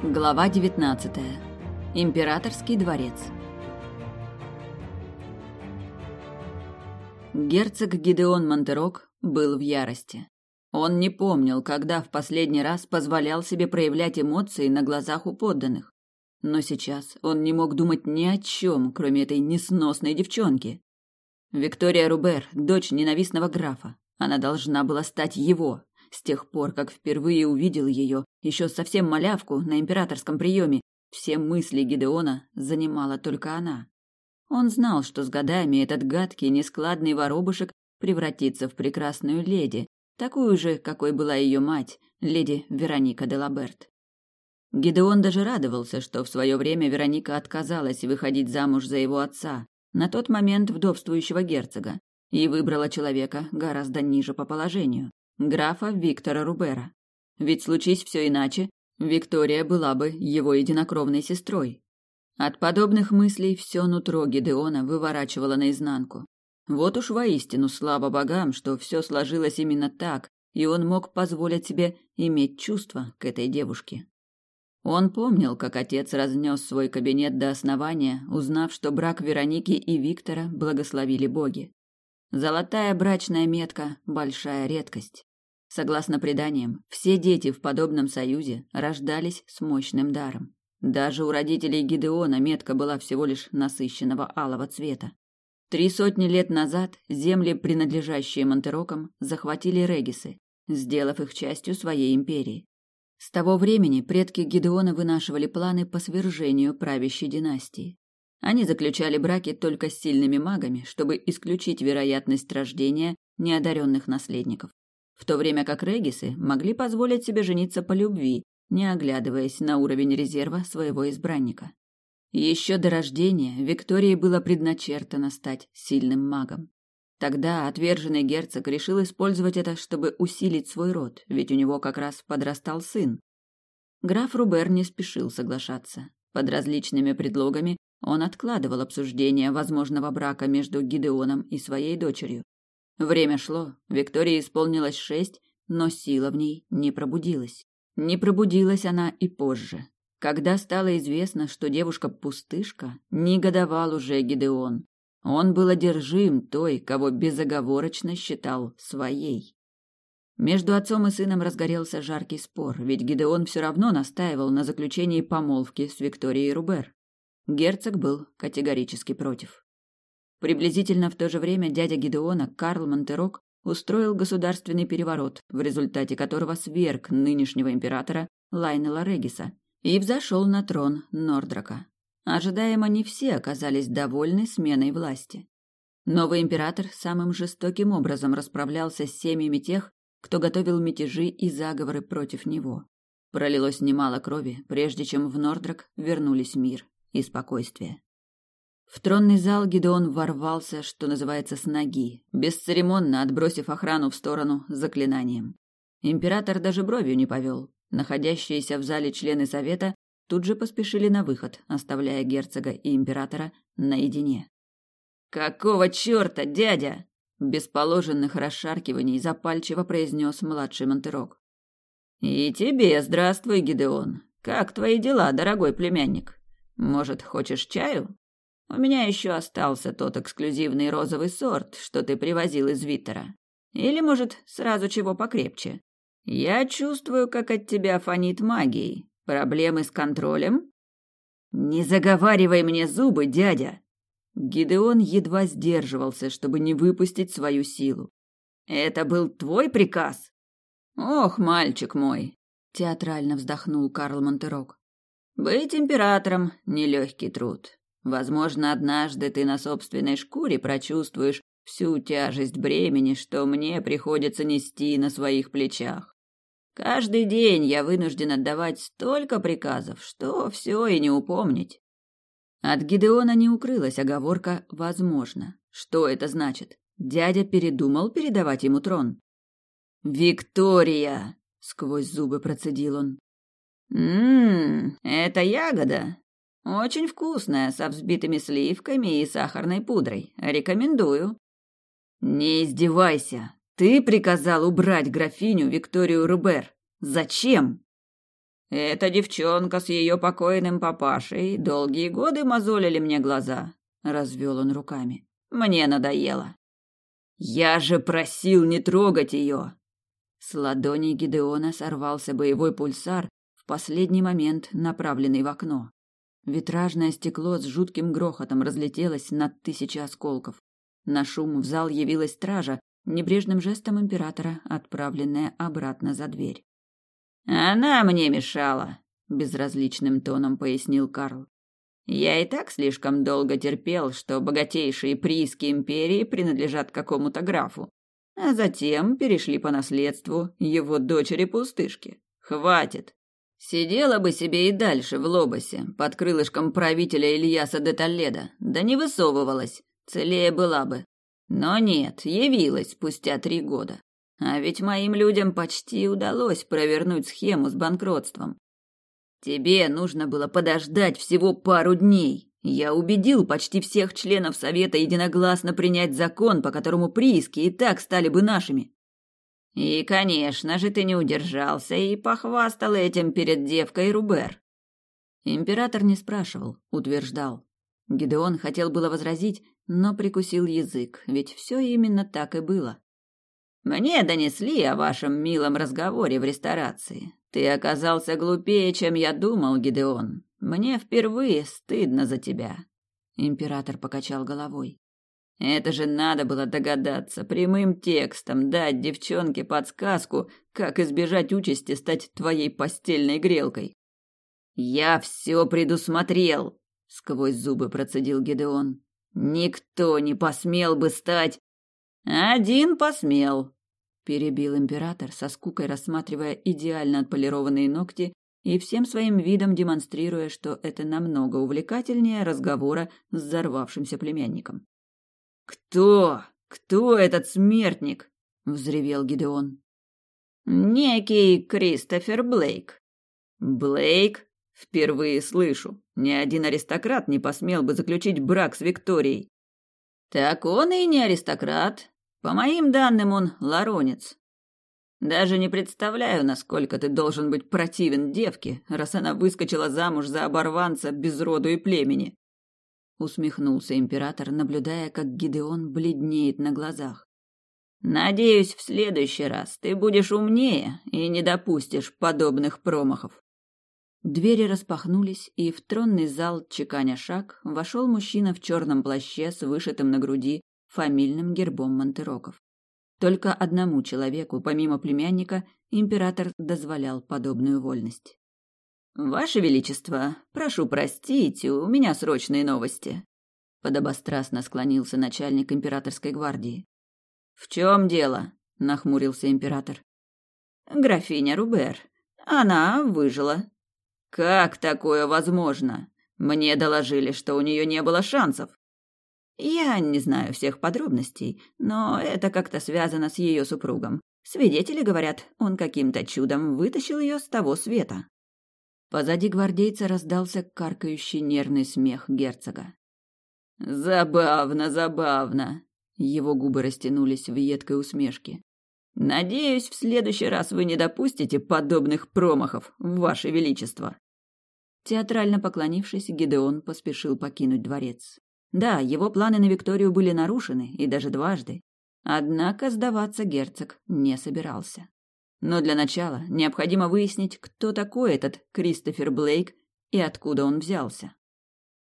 Глава 19. Императорский дворец. Герцог Гидеон Монтерок был в ярости. Он не помнил, когда в последний раз позволял себе проявлять эмоции на глазах у подданных. Но сейчас он не мог думать ни о чем, кроме этой несносной девчонки. Виктория Рубер, дочь ненавистного графа. Она должна была стать его, с тех пор, как впервые увидел ее, еще совсем малявку на императорском приеме, все мысли Гидеона занимала только она. Он знал, что с годами этот гадкий, нескладный воробушек превратится в прекрасную леди, такую же, какой была ее мать, леди Вероника де Лаберт. Гидеон даже радовался, что в свое время Вероника отказалась выходить замуж за его отца, на тот момент вдовствующего герцога, и выбрала человека гораздо ниже по положению графа Виктора Рубера. Ведь случись все иначе, Виктория была бы его единокровной сестрой. От подобных мыслей все нутро Гидеона выворачивало наизнанку. Вот уж воистину слава богам, что все сложилось именно так, и он мог позволить себе иметь чувства к этой девушке. Он помнил, как отец разнес свой кабинет до основания, узнав, что брак Вероники и Виктора благословили боги. Золотая брачная метка – большая редкость. Согласно преданиям, все дети в подобном союзе рождались с мощным даром. Даже у родителей Гидеона метка была всего лишь насыщенного алого цвета. Три сотни лет назад земли, принадлежащие Монтерокам, захватили регисы, сделав их частью своей империи. С того времени предки Гидеона вынашивали планы по свержению правящей династии. Они заключали браки только с сильными магами, чтобы исключить вероятность рождения неодаренных наследников в то время как регисы могли позволить себе жениться по любви, не оглядываясь на уровень резерва своего избранника. Еще до рождения Виктории было предначертано стать сильным магом. Тогда отверженный герцог решил использовать это, чтобы усилить свой род, ведь у него как раз подрастал сын. Граф Рубер не спешил соглашаться. Под различными предлогами он откладывал обсуждение возможного брака между Гидеоном и своей дочерью, Время шло, Виктории исполнилось шесть, но сила в ней не пробудилась. Не пробудилась она и позже. Когда стало известно, что девушка пустышка, негодовал уже Гидеон. Он был одержим той, кого безоговорочно считал своей. Между отцом и сыном разгорелся жаркий спор, ведь Гидеон все равно настаивал на заключении помолвки с Викторией Рубер. Герцог был категорически против. Приблизительно в то же время дядя Гидеона, Карл Монтерок, устроил государственный переворот, в результате которого сверг нынешнего императора Лайнела Региса и взошел на трон Нордрака. Ожидаемо не все оказались довольны сменой власти. Новый император самым жестоким образом расправлялся с семьями тех, кто готовил мятежи и заговоры против него. Пролилось немало крови, прежде чем в Нордрак вернулись мир и спокойствие. В тронный зал Гидеон ворвался, что называется, с ноги, бесцеремонно отбросив охрану в сторону заклинанием. Император даже бровью не повел. Находящиеся в зале члены совета тут же поспешили на выход, оставляя герцога и императора наедине. «Какого черта, дядя?» Без положенных расшаркиваний запальчиво произнес младший Монтерок. «И тебе здравствуй, Гидеон. Как твои дела, дорогой племянник? Может, хочешь чаю?» У меня еще остался тот эксклюзивный розовый сорт, что ты привозил из Виттера. Или, может, сразу чего покрепче. Я чувствую, как от тебя фонит магией. Проблемы с контролем? Не заговаривай мне зубы, дядя. Гидеон едва сдерживался, чтобы не выпустить свою силу. Это был твой приказ? Ох, мальчик мой, театрально вздохнул Карл Монтерок. Быть императором нелегкий труд. Возможно, однажды ты на собственной шкуре прочувствуешь всю тяжесть бремени, что мне приходится нести на своих плечах. Каждый день я вынужден отдавать столько приказов, что все и не упомнить. От Гидеона не укрылась оговорка «возможно». Что это значит? Дядя передумал передавать ему трон. «Виктория!» — сквозь зубы процедил он. «Ммм, это ягода. Очень вкусная, со взбитыми сливками и сахарной пудрой. Рекомендую. Не издевайся. Ты приказал убрать графиню Викторию Рубер. Зачем? Эта девчонка с ее покойным папашей долгие годы мозолили мне глаза, развел он руками. Мне надоело. Я же просил не трогать ее. С ладони Гидеона сорвался боевой пульсар, в последний момент направленный в окно. Витражное стекло с жутким грохотом разлетелось на тысячи осколков. На шум в зал явилась стража, небрежным жестом императора, отправленная обратно за дверь. «Она мне мешала», — безразличным тоном пояснил Карл. «Я и так слишком долго терпел, что богатейшие прииски империи принадлежат какому-то графу, а затем перешли по наследству его дочери-пустышки. Хватит. Сидела бы себе и дальше в Лобосе, под крылышком правителя Ильяса де Толледо, да не высовывалась, целее была бы. Но нет, явилась спустя три года. А ведь моим людям почти удалось провернуть схему с банкротством. Тебе нужно было подождать всего пару дней. Я убедил почти всех членов совета единогласно принять закон, по которому прииски и так стали бы нашими. И, конечно же, ты не удержался и похвастал этим перед девкой Рубер. Император не спрашивал, утверждал. Гидеон хотел было возразить, но прикусил язык, ведь все именно так и было. Мне донесли о вашем милом разговоре в ресторации. Ты оказался глупее, чем я думал, Гидеон. Мне впервые стыдно за тебя. Император покачал головой. Это же надо было догадаться, прямым текстом дать девчонке подсказку, как избежать участи стать твоей постельной грелкой. Я все предусмотрел, сквозь зубы процедил Гедеон. Никто не посмел бы стать. Один посмел, перебил император со скукой рассматривая идеально отполированные ногти и всем своим видом демонстрируя, что это намного увлекательнее разговора с взорвавшимся племянником. Кто? Кто этот смертник? взревел Гидеон. Некий Кристофер Блейк. Блейк? Впервые слышу. Ни один аристократ не посмел бы заключить брак с Викторией. Так он и не аристократ. По моим данным, он ларонец. Даже не представляю, насколько ты должен быть противен девке, раз она выскочила замуж за оборванца без роду и племени. Усмехнулся император, наблюдая, как Гидеон бледнеет на глазах. Надеюсь, в следующий раз ты будешь умнее и не допустишь подобных промахов. Двери распахнулись, и в тронный зал, чеканя шаг, вошел мужчина в черном плаще с вышитым на груди фамильным гербом Монтероков. Только одному человеку, помимо племянника, император дозволял подобную вольность. «Ваше Величество, прошу простить, у меня срочные новости», — подобострастно склонился начальник императорской гвардии. «В чем дело?» — нахмурился император. «Графиня Рубер. Она выжила». «Как такое возможно? Мне доложили, что у нее не было шансов». Я не знаю всех подробностей, но это как-то связано с ее супругом. Свидетели говорят, он каким-то чудом вытащил ее с того света. Позади гвардейца раздался каркающий нервный смех герцога. Забавно, забавно. Его губы растянулись в едкой усмешке. Надеюсь, в следующий раз вы не допустите подобных промахов, ваше величество. Театрально поклонившись, Гидеон поспешил покинуть дворец. Да, его планы на Викторию были нарушены, и даже дважды. Однако сдаваться герцог не собирался. Но для начала необходимо выяснить, кто такой этот Кристофер Блейк и откуда он взялся.